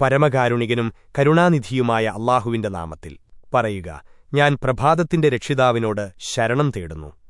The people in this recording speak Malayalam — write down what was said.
പരമകാരുണികനും കരുണാനിധിയുമായ അള്ളാഹുവിന്റെ നാമത്തിൽ പറയുക ഞാൻ പ്രഭാതത്തിന്റെ രക്ഷിതാവിനോട് ശരണം തേടുന്നു.